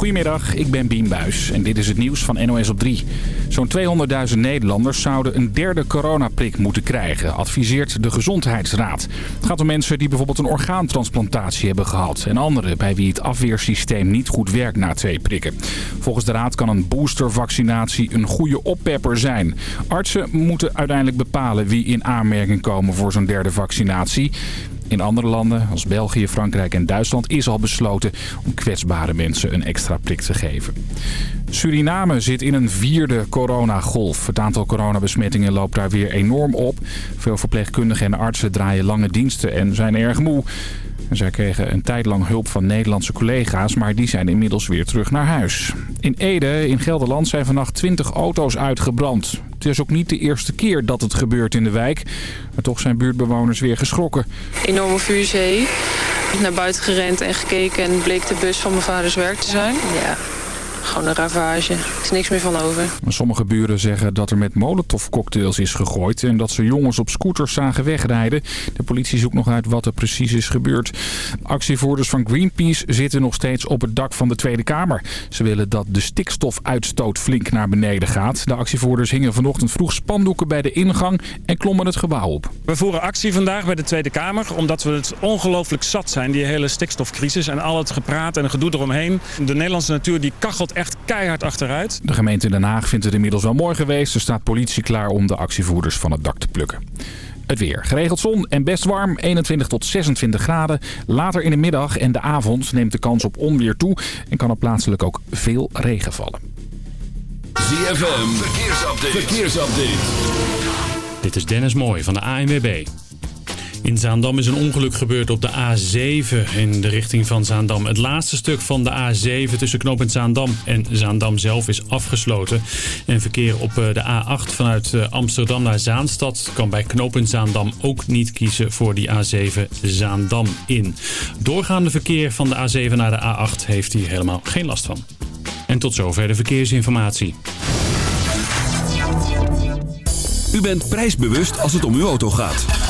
Goedemiddag, ik ben Bien Buis en dit is het nieuws van NOS op 3. Zo'n 200.000 Nederlanders zouden een derde coronaprik moeten krijgen, adviseert de Gezondheidsraad. Het gaat om mensen die bijvoorbeeld een orgaantransplantatie hebben gehad... en anderen bij wie het afweersysteem niet goed werkt na twee prikken. Volgens de raad kan een boostervaccinatie een goede oppepper zijn. Artsen moeten uiteindelijk bepalen wie in aanmerking komen voor zo'n derde vaccinatie. In andere landen, als België, Frankrijk en Duitsland, is al besloten om kwetsbare mensen een extra prik te geven. Suriname zit in een vierde coronagolf. Het aantal coronabesmettingen loopt daar weer enorm op. Veel verpleegkundigen en artsen draaien lange diensten en zijn erg moe. Zij kregen een tijd lang hulp van Nederlandse collega's, maar die zijn inmiddels weer terug naar huis. In Ede, in Gelderland, zijn vannacht 20 auto's uitgebrand. Het is ook niet de eerste keer dat het gebeurt in de wijk. Maar toch zijn buurtbewoners weer geschrokken. Enorme vuurzee. Naar buiten gerend en gekeken en bleek de bus van mijn vaders werk te zijn. Ja, gewoon een ravage. Er is niks meer van over. Sommige buren zeggen dat er met molotovcocktails is gegooid... en dat ze jongens op scooters zagen wegrijden. De politie zoekt nog uit wat er precies is gebeurd. Actievoerders van Greenpeace zitten nog steeds op het dak van de Tweede Kamer. Ze willen dat de stikstofuitstoot flink naar beneden gaat. De actievoerders hingen vanochtend vroeg spandoeken bij de ingang... en klommen het gebouw op. We voeren actie vandaag bij de Tweede Kamer... omdat we het ongelooflijk zat zijn, die hele stikstofcrisis... en al het gepraat en gedoe eromheen. De Nederlandse natuur die kachelt echt keihard achteruit. De gemeente Den Haag vindt het inmiddels wel mooi geweest. Er staat politie klaar om de actievoerders van het dak te plukken. Het weer. Geregeld zon en best warm. 21 tot 26 graden. Later in de middag en de avond neemt de kans op onweer toe. En kan er plaatselijk ook veel regen vallen. ZFM. Verkeersupdate. Verkeersupdate. Dit is Dennis Mooij van de ANWB. In Zaandam is een ongeluk gebeurd op de A7 in de richting van Zaandam. Het laatste stuk van de A7 tussen knooppunt Zaandam en Zaandam zelf is afgesloten. En verkeer op eh, de A8 vanuit eh, Amsterdam naar Zaanstad kan bij knooppunt Zaandam ook niet kiezen voor die A7 Zaandam in. Doorgaande verkeer van de A7 naar de A8 heeft hier helemaal geen last van. En tot zover de verkeersinformatie. U bent prijsbewust als het om uw auto gaat.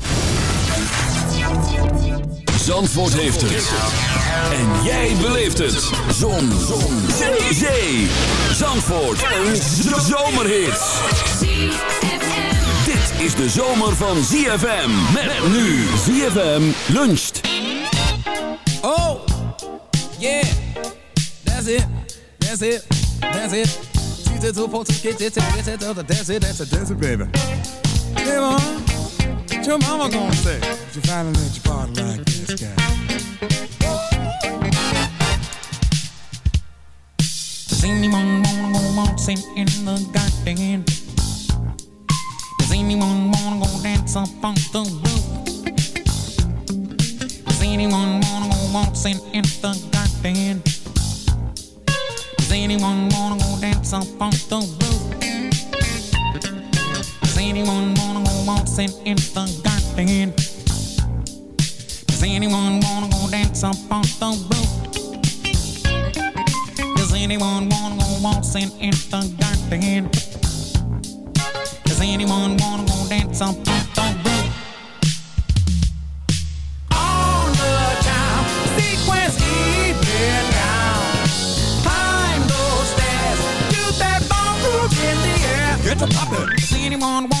Zandvoort heeft het. En jij beleeft het. Zon. Zon. Zee. Zee. Zandvoort. Een zomerhit. Dit is de zomer van ZFM. Met nu ZFM luncht. Oh. Yeah. That's it. That's it. That's it. That's it, that's it, that's it, baby. Hey, mom. What your mama gonna say? If You finally let your party like this guy. Does anyone wanna go waltzing in the garden? Does anyone wanna go dance up on the roof? Does anyone wanna go waltzing in the garden? Does anyone wanna go dance up on the roof? Does anyone waltzing in the garden? Does anyone wanna go dance up on the roof? Does anyone wanna go waltzing in the garden? Does anyone wanna go dance up on the roof? On the time, sequence even down. Climb those stairs, do that ballroom in the air. Get to poppin'. Does anyone wanna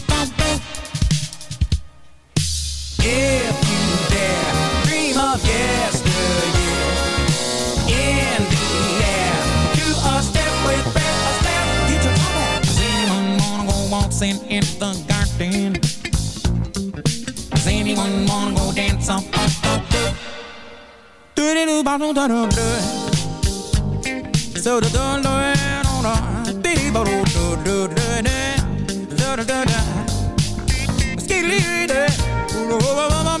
dancing in the garden. Does anyone wanna go dance on the roof? Do do do ba do do do do. So do do do do do. Dee ba do do do do do. Do do do do. Do.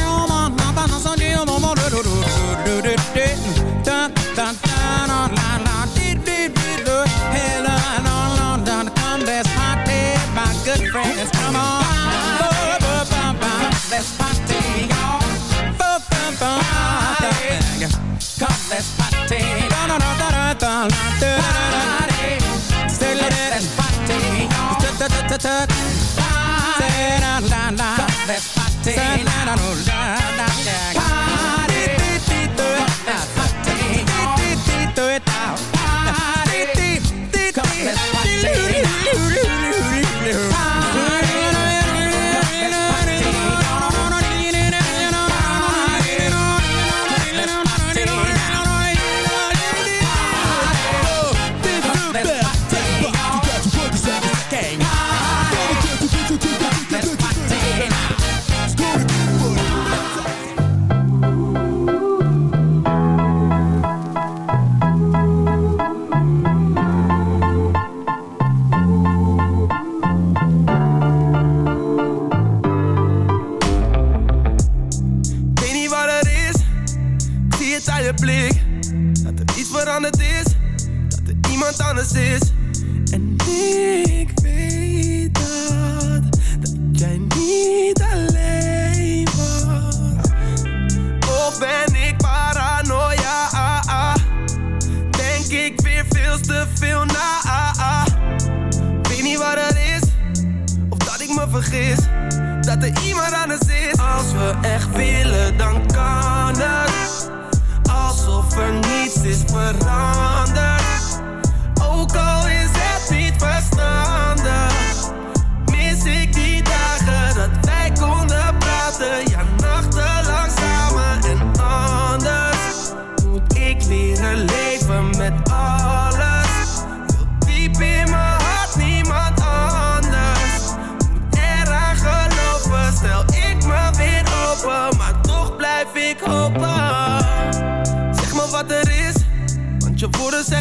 Said I la la, that's my let's party, I la la.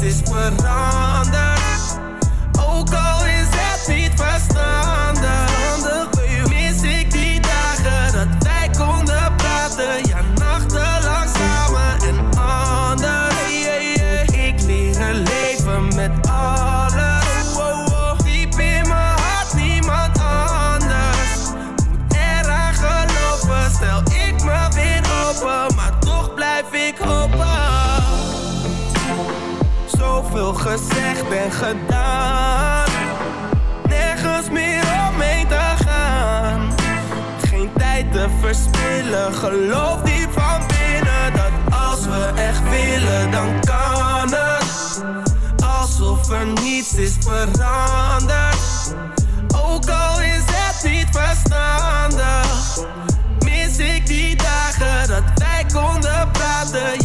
Niets is veranderd. Ook al is het niet verstandig. Verspillen, geloof diep van binnen dat als we echt willen, dan kan het. Alsof er niets is veranderd. Ook al is het niet verstandig. Mis ik die dagen dat wij konden praten.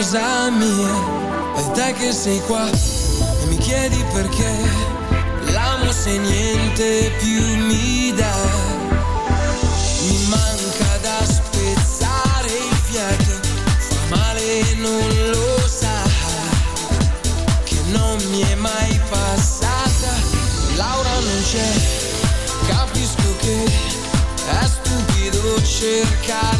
cosa mia ed te che sei qua e mi chiedi perché. L'amo se niente più mi dà. Mi manca da spezzare i fiati fa male e non lo sa. Che non mi è mai passata Laura non c'è. Capisco che è stupido cercare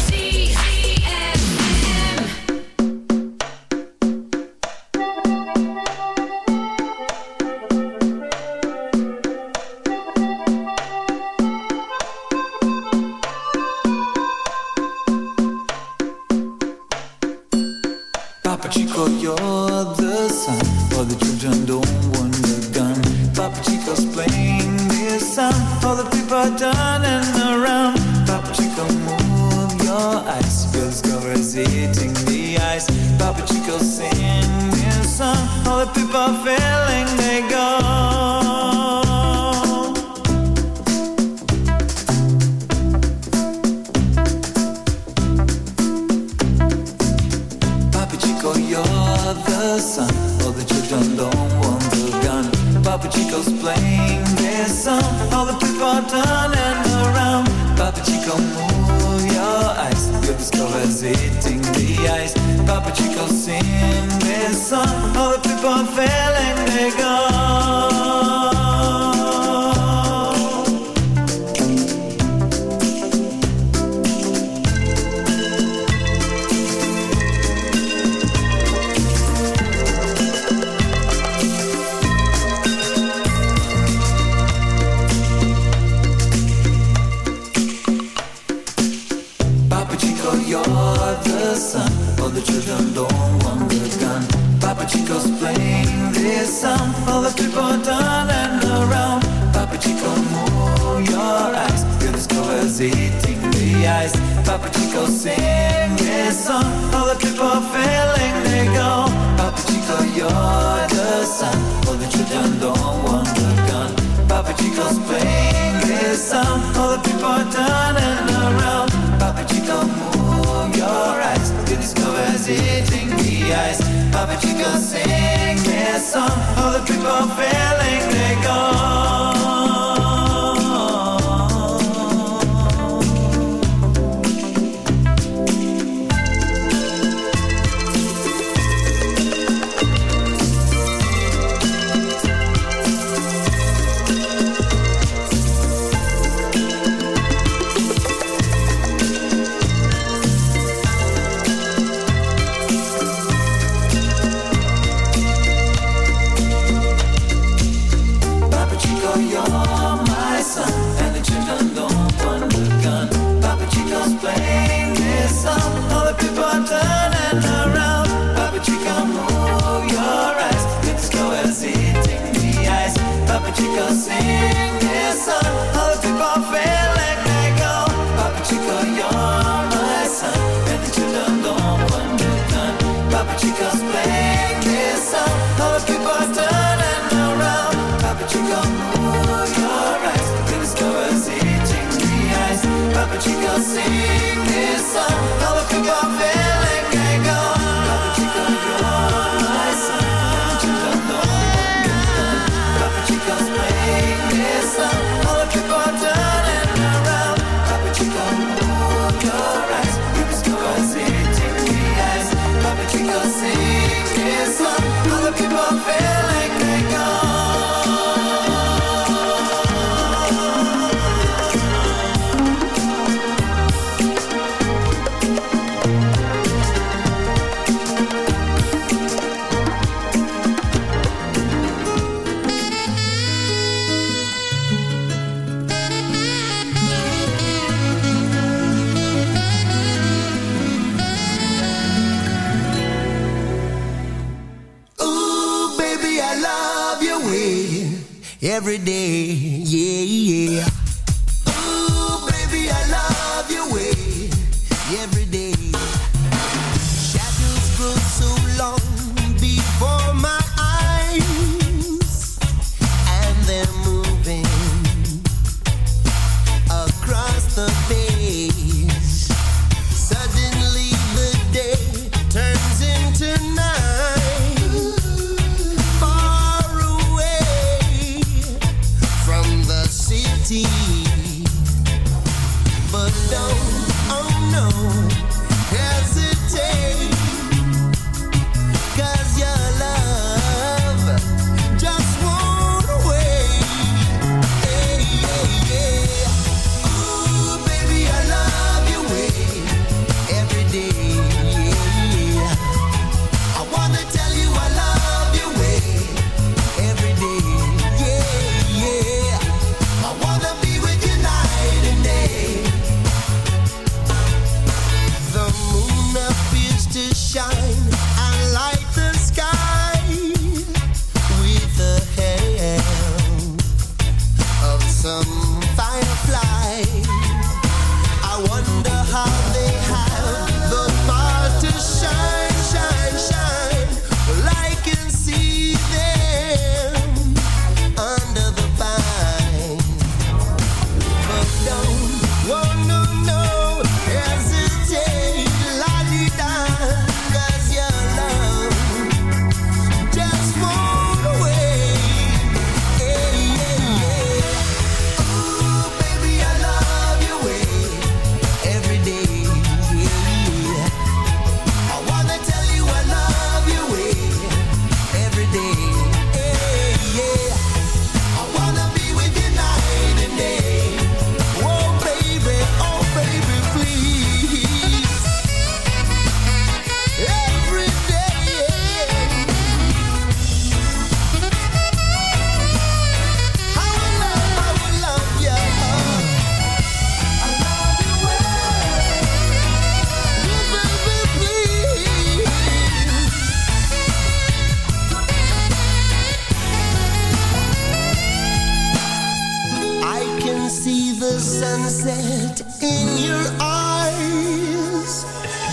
Every day.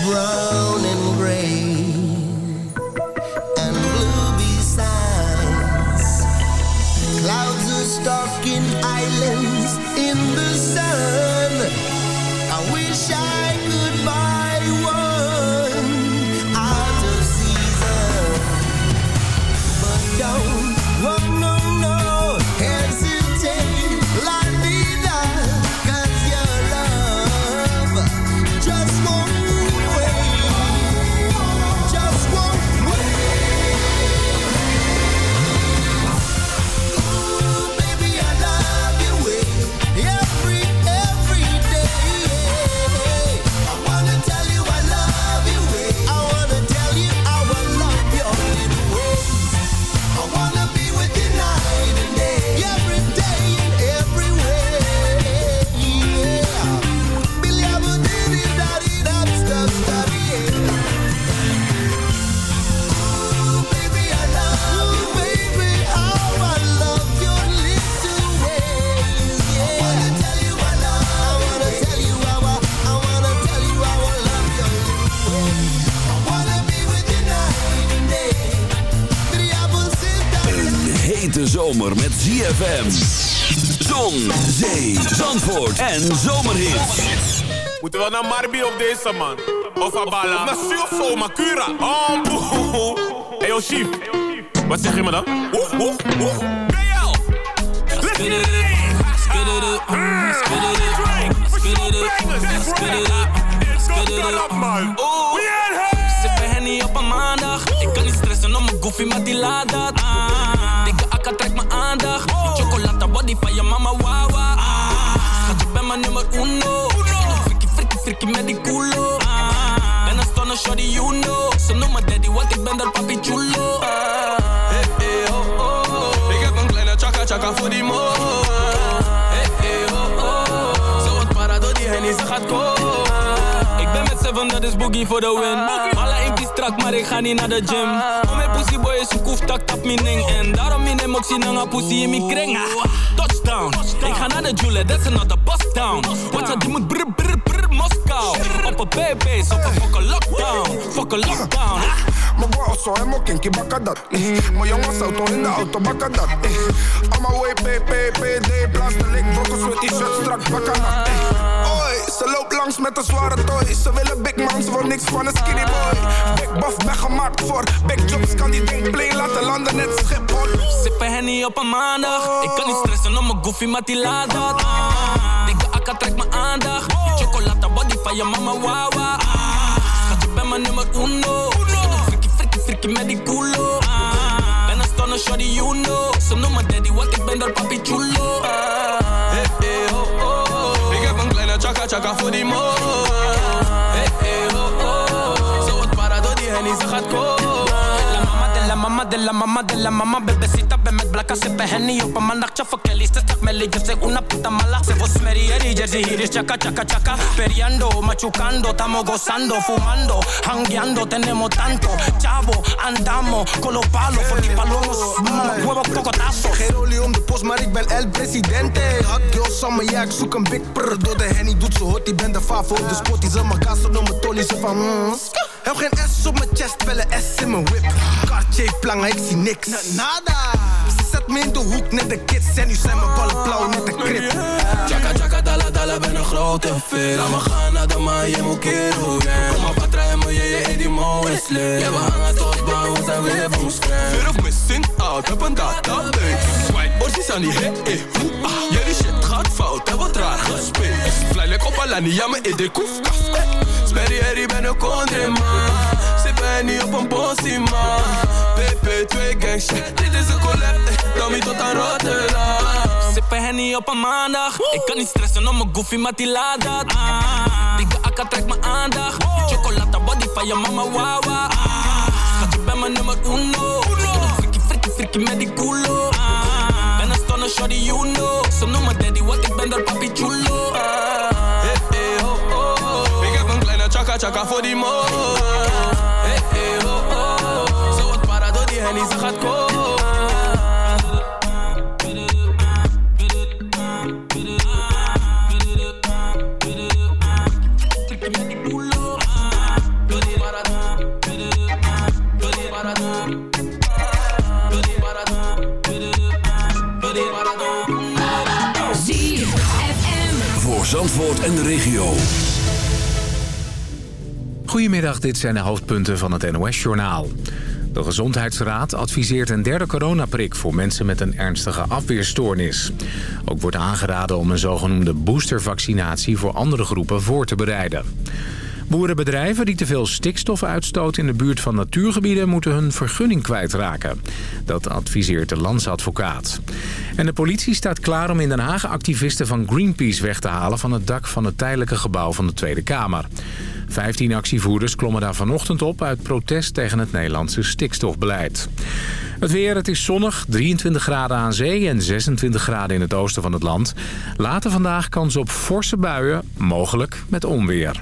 Brown and gray hete zomer met ZFM. Zon, zee, zandvoort en zomerhits. Moeten we naar Marbi op deze man? Of Abala? Of naar Makura? Oh, boe. Hey, yo, chief. Wat zeg je me dan? Oeh, oeh, oeh. BL! Let's get it in! Let's get it up. Let's get it up. Let's get it up. Let's get it up. Let's get it up, man. Op een maandag. Ik kan niet stressen om mijn goofy, maar die laat dat. Ah. Chocolata body van je. Ah. Ah. Ben een stunner, you know. Ze daddy, want ik ben papi chulo. Ah. Hey, hey, oh, oh. Ik heb een kleine chaka chaka voor die mo. Hey, hey, oh, oh. Wat para die hennie, ze gaat komen. Ik ben met seven, dat is boogie voor de win. Maar ik ga niet naar de gym. Om mijn pussy boy is koef tak tap mijn ding. En daarom in hem ook zien pussy in mijn kring. Ah, Touchdown, ik ga naar de Jule, that's another bust down. Wat dat die moet brr brr brr Moskou. Op een baby's, op een fucking lockdown. Fucking lockdown. Mijn bro zo helemaal kinky bakken dat. eh. Mijn jongens auto in de auto bakken dat. eh. On my way, PPPD, blaas de link, brokkels met die shirt strak bakken dat. Loopt langs met een zware toy. Ze willen big man, ze niks van een skinny boy. Big buff, ben gemaakt voor big jobs, kan die ding play laten landen net Schiphol. Sippen Henny op een maandag. Ik kan niet stressen om mijn goofy, maar die laat dat. Ah. Dikke akka trekt mijn aandacht. Chocolata body van je mama, wawa. Ah. Schat, je bent mijn nummer uno. Frikkie, frikkie, frikkie met die culo. Ah. Ben een stunner, shorty, you know. Ze noemen daddy, want ik ben dat papi chulo. Chaka voor die mo. De la mama de la mama de Bebecita, ben met blakka, sippen henny op een maandag Tjaffa Kelly, ze stak melly, yo soy una puta mala Se vos merieri, jersey hier is chaka chaka chaka Periando, machucando, estamos gozando Fumando, hangueando, tenemos tanto Chavo, andamos con los palos Por die palomos, huevos, cocotazos Geen olie om de post, maar ik ben El Presidente. Hot girl summer, ja, ik zoek een big prr. Door de henny doet ze hot, die ben de favo de spot. Die ze mijn gas op mijn tolly, ze van mm. Heb geen S op mijn chest, wel een S in mijn whip. Cartier plangen, ik zie niks. Nada. Ze zet me in de hoek, net de kids. En nu zijn mijn ballen blauw, net de krip. Chaka chaka dala dala ben een grote fit Laat me gaan naar de maan, je moet kero yeah. Kom maar patra en me, je je die mo is lit Ja we hangen tot baan, we zijn weer van scratch Fear of missing out, heb een database Swipe, orsies aan die hit, eh, hoe, ah Jullie shit gaat fout, heb wat raar gespeeld Fly like op Alani, ja me in de koef, kaf, eh Harry ben een country man. Sippen niet op een bossie man. PP2 gang shit, dit is een collab, eh Tommy tot aan Rotterdam. Sippen Henny op een maandag. Ik kan niet stressen om mijn goofy, maar die laat dat. Ah. Dikke akka trekt mijn aandacht. Chocolata body van je mama, wawa ah. Schat, je bent mijn nummer uno. Frikkie, frikkie, frikkie met die culo. Ah. Ben een stunner, shorty, you know. Ze noemen daddy, want ik ben dat papi chulo chaka voor mo. Hey, hey, oh, oh. Zo gaat komen. Zandvoort en de regio. Goedemiddag, dit zijn de hoofdpunten van het NOS-journaal. De Gezondheidsraad adviseert een derde coronaprik voor mensen met een ernstige afweerstoornis. Ook wordt aangeraden om een zogenoemde boostervaccinatie voor andere groepen voor te bereiden. Boerenbedrijven die te veel stikstof uitstoten in de buurt van natuurgebieden... moeten hun vergunning kwijtraken. Dat adviseert de landsadvocaat. En de politie staat klaar om in Den Haag activisten van Greenpeace weg te halen... van het dak van het tijdelijke gebouw van de Tweede Kamer. Vijftien actievoerders klommen daar vanochtend op... uit protest tegen het Nederlandse stikstofbeleid. Het weer, het is zonnig, 23 graden aan zee en 26 graden in het oosten van het land. Later vandaag kans op forse buien, mogelijk met onweer.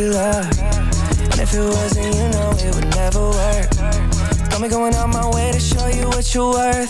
true love. And if it wasn't, you know it would never work. Got me going out my way to show you what you're worth.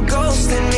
ghost in me.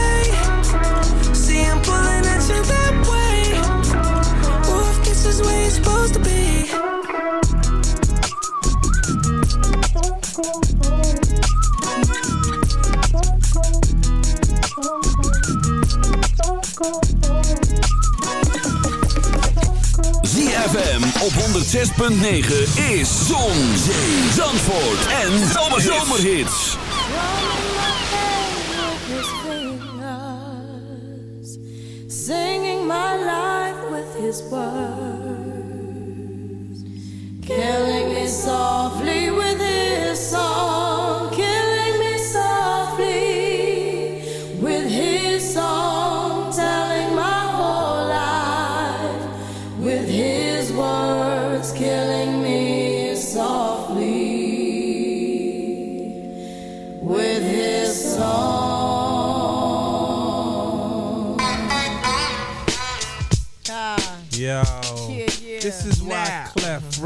106.9 is Zon, Zee, Zandvoort en Zomerhits. fingers, singing my life with his words, killing